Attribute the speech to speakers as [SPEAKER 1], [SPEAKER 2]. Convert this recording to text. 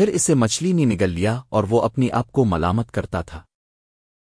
[SPEAKER 1] پھر اسے مچھلی نے نگل لیا اور وہ اپنی آپ کو ملامت کرتا تھا۔